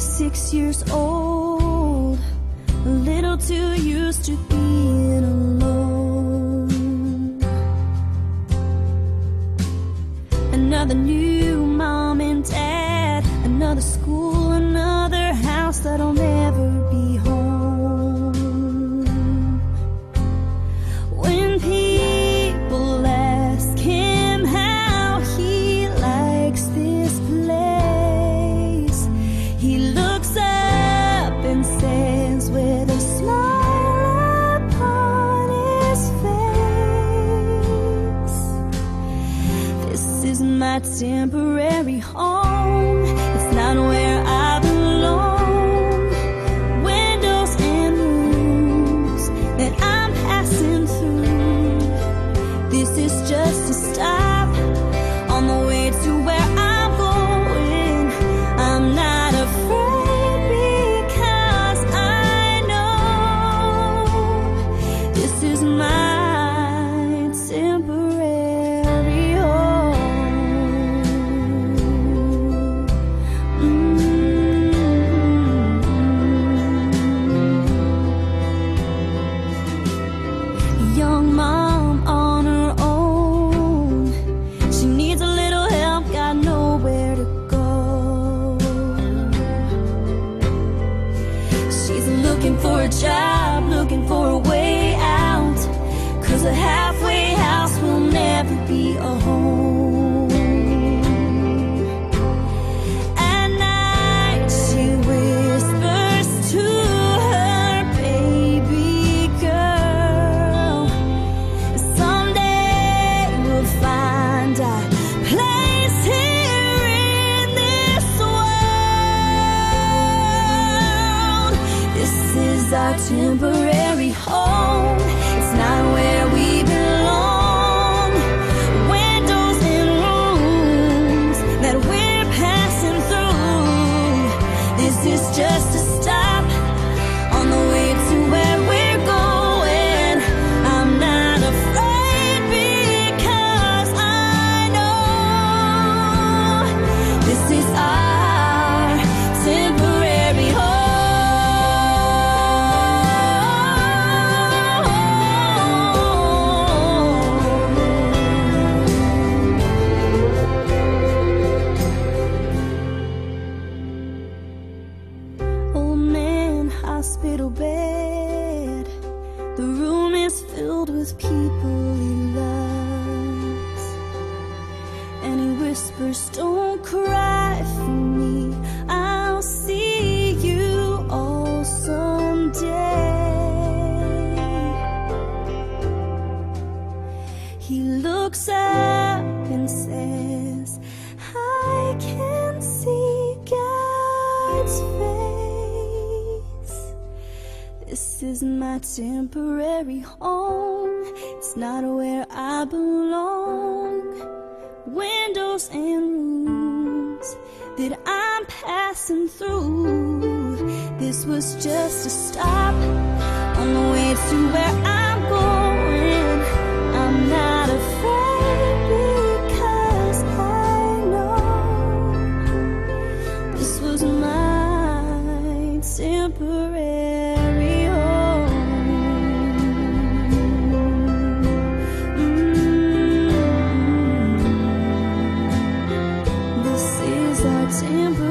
26 years old, a little too used to being alone. Another new my temporary home. It's not where I belong. Windows and rooms that I'm passing through. This is just a stop our temporary home. Is filled with people he loves. And he whispers, Don't cry for me. I'll see you all someday. He looks up and says, I can see God's face. This is my temporary home. It's not where I belong. Windows and rooms that I'm passing through. This was just a stop on the way to where I Simple.